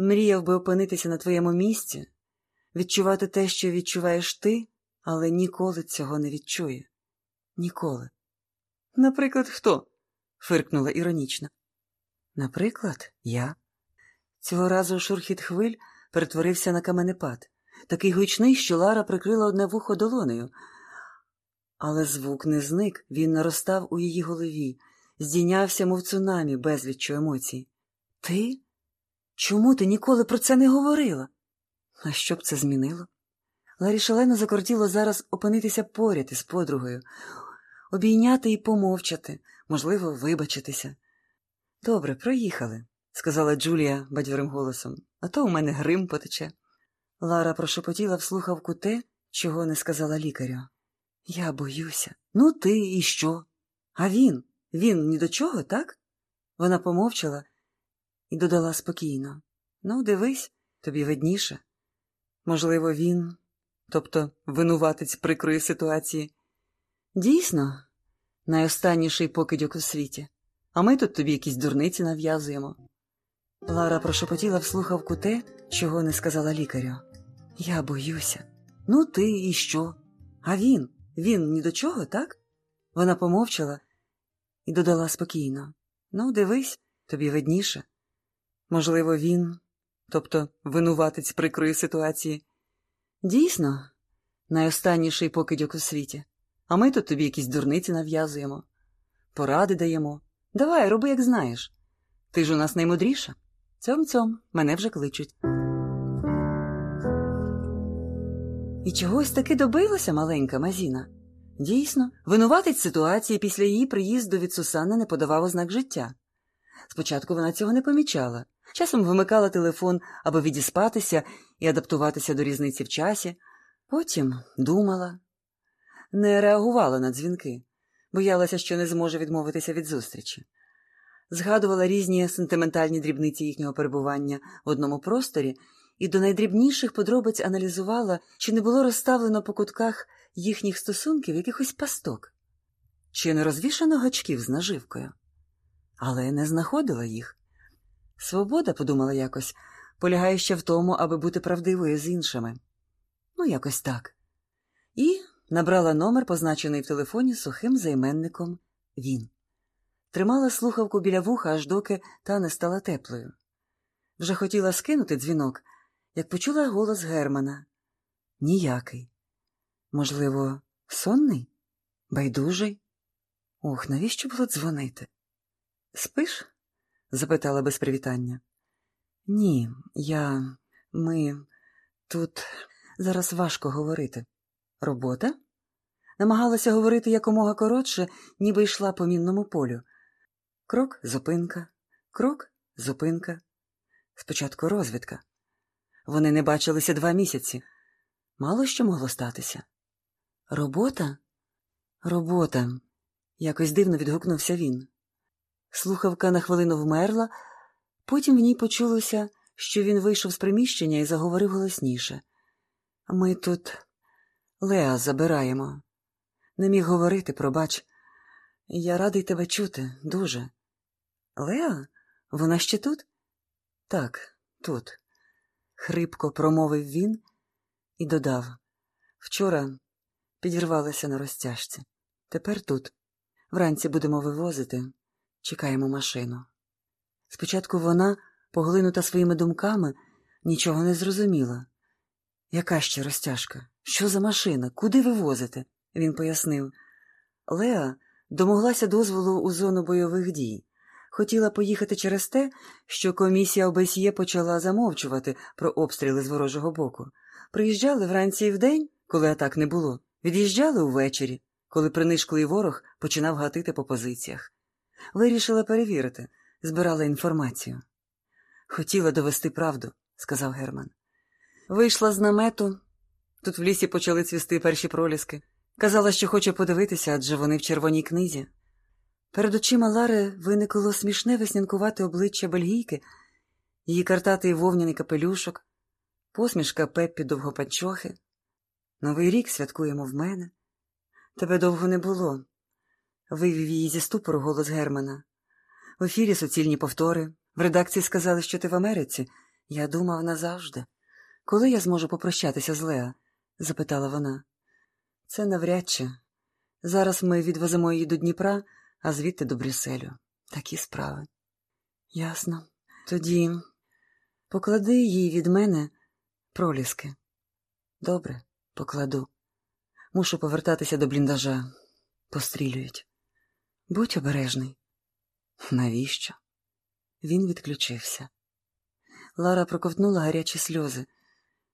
Мріяв би опинитися на твоєму місці, відчувати те, що відчуваєш ти, але ніколи цього не відчує. Ніколи. Наприклад, хто? фиркнула іронічно. Наприклад, я. Цього разу шурхіт хвиль перетворився на каменепад, такий гучний, що Лара прикрила одне вухо долонею. Але звук не зник, він наростав у її голові, здійнявся, мов цунамі, безліччю емоцій. Ти? Чому ти ніколи про це не говорила? А що б це змінило? Ларі шалено закортіло зараз опинитися поряд із подругою, обійняти і помовчати, можливо, вибачитися. Добре, проїхали, сказала Джулія бадьорим голосом, а то у мене грим потече. Лара прошепотіла в слухавку те, чого не сказала лікарю. Я боюся. Ну, ти і що? А він? Він ні до чого, так? Вона помовчала і додала спокійно. Ну, дивись, тобі видніше. Можливо, він, тобто винуватець прикрої ситуації. Дійсно, найостанніший покидьок у світі, а ми тут тобі якісь дурниці нав'язуємо. Лара прошепотіла в слухавку те, чого не сказала лікарю. Я боюся. Ну, ти і що? А він? Він ні до чого, так? Вона помовчала і додала спокійно. Ну, дивись, тобі видніше. Можливо, він, тобто винуватець прикрої ситуації. Дійсно, найостанніший покидьок у світі, а ми тут тобі якісь дурниці нав'язуємо, поради даємо. Давай, роби, як знаєш. Ти ж у нас наймудріша. Цьом цьом мене вже кличуть. І чогось таки добилася маленька Мазіна. Дійсно, винуватець ситуації після її приїзду від Сусанни не подавав ознак життя. Спочатку вона цього не помічала, часом вимикала телефон, аби відіспатися і адаптуватися до різниці в часі, потім думала, не реагувала на дзвінки, боялася, що не зможе відмовитися від зустрічі. Згадувала різні сентиментальні дрібниці їхнього перебування в одному просторі і до найдрібніших подробиць аналізувала, чи не було розставлено по кутках їхніх стосунків якихось пасток, чи не розвішано гачків з наживкою, але не знаходила їх. Свобода, подумала якось, полягає ще в тому, аби бути правдивою з іншими. Ну, якось так. І набрала номер, позначений в телефоні сухим займенником він. Тримала слухавку біля вуха, аж доки та не стала теплою. Вже хотіла скинути дзвінок, як почула голос Германа. Ніякий. Можливо, сонний? Байдужий? Ох, навіщо було дзвонити? Спиш? Запитала без привітання. Ні, я. Ми тут зараз важко говорити. Робота? Намагалася говорити якомога коротше, ніби йшла по мінному полю. Крок, зупинка, крок, зупинка. Спочатку розвідка. Вони не бачилися два місяці. Мало що могло статися. Робота? Робота. Якось дивно відгукнувся він. Слухавка на хвилину вмерла, потім в ній почулося, що він вийшов з приміщення і заговорив голосніше. Ми тут Леа забираємо. Не міг говорити, пробач. Я радий тебе чути, дуже. Леа? Вона ще тут? Так, тут. Хрипко промовив він і додав Вчора підірвалася на розтяжці. Тепер тут. Вранці будемо вивозити, чекаємо машину. Спочатку вона, поглинута своїми думками, нічого не зрозуміла. Яка ще розтяжка? Що за машина? Куди вивозити? Він пояснив. Леа домоглася дозволу у зону бойових дій. Хотіла поїхати через те, що комісія ОБСЄ почала замовчувати про обстріли з ворожого боку. Приїжджали вранці і вдень, коли атак не було, від'їжджали увечері, коли принишклий ворог починав гатити по позиціях. Вирішила перевірити, збирала інформацію. Хотіла довести правду, сказав Герман. Вийшла з намету. Тут в лісі почали цвісти перші проліски. Казала, що хоче подивитися, адже вони в червоній книзі. Перед очима Лари виникло смішне веснянкувате обличчя бельгійки, її картатий вовняний капелюшок, посмішка Пеппі довгопанчохи. Новий рік святкуємо в мене. Тебе довго не було. Вивів її зі ступору голос Германа. В ефірі суцільні повтори. В редакції сказали, що ти в Америці. Я думав назавжди. Коли я зможу попрощатися з Леа? запитала вона. Це навряд чи. Зараз ми відвеземо її до Дніпра, а звідти до Брюсселю. Такі справи. Ясно. Тоді поклади їй від мене проліски. Добре, покладу. Мушу повертатися до бліндажа. Пострілюють. Будь обережний. Навіщо? Він відключився. Лара проковтнула гарячі сльози.